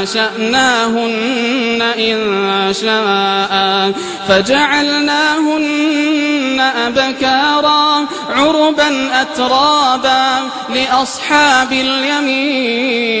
أنشأناهن إن شاء فجعلناهن أبكارا عربا أترابا لأصحاب اليمين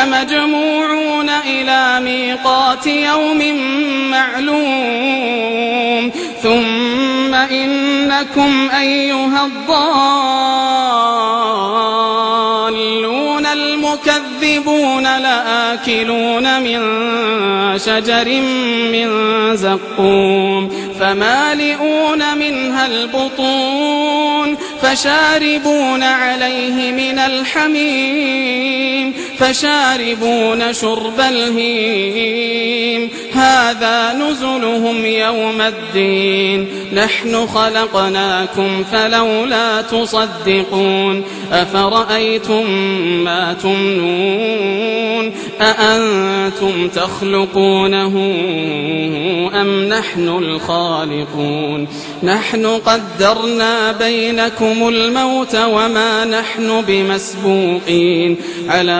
لمجموعون إلى ميقات يوم معلوم. ثم إنكم أيها الضالون المكذبون لآكلون من شجر من زقوم. فمالئون منها البطون فشاربون عليه من الحميم. فشاربون شرب الهيم. هذا نزلهم يوم الدين. نحن خلقناكم فلولا تصدقون. أفرأيتم ما تمنون؟ أأنتم تخلقونه أم نحن الخالقون؟ نحن قدرنا بينكم الموت وما نحن بمسبوقين. على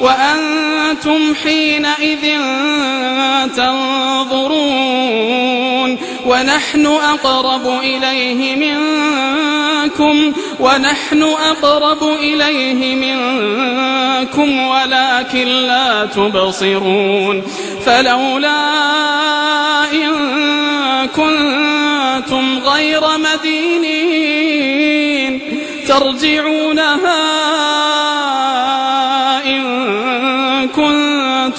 وأنتم حينئذ تنظرون ونحن أقرب إليه منكم ونحن أقرب إليه منكم ولكن لا تبصرون فلولا إن كنتم غير مدينين ترجعونها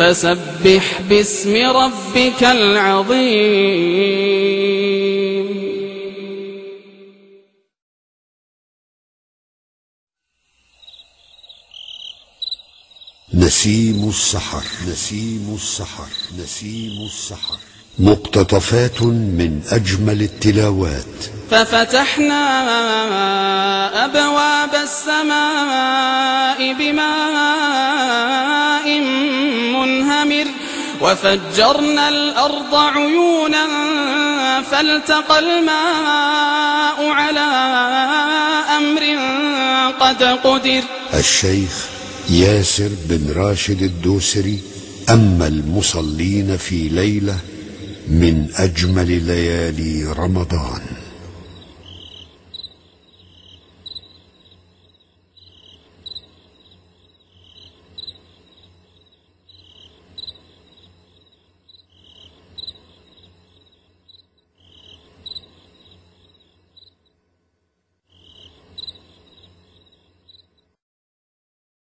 فسبح باسم ربك العظيم. نسيم السحر. نسيم السحر. نسيم السحر. مقتطفات من أجمل التلاوات. ففتحنا أبواب السماء بماء منهمر وفجرنا الأرض عيونا فالتقى الماء على أمر قد قدر. الشيخ ياسر بن راشد الدوسري أما المصلين في ليلة من أجمل ليالي رمضان.